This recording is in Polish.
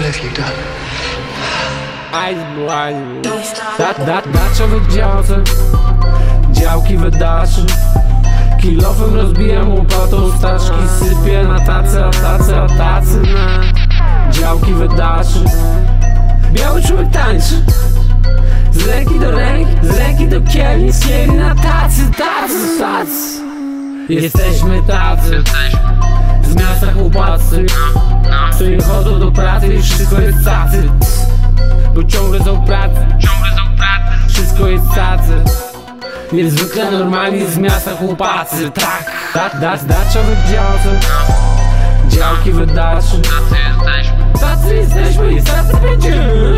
have you done? Ice Blue, Da, da, daczowy działce Działki wydaszy Kilofem rozbijam łopatą staszki Sypię na tacy, a tacy, a tacy. Na Działki wydaszy Biały człowiek tańczy. Z ręki do ręki, z ręki do kieli Z kieli na tacy, tacy, tacy. Jesteśmy tacy. Z chodzą do pracy i wszystko jest tacy Bo ciągle są pracy. Wszystko jest tacy Niezwykle normalni z miasta chłopacy. Tak, tak, da, daczowych działce Działki wydaszy Tacy jesteśmy i tacy będziemy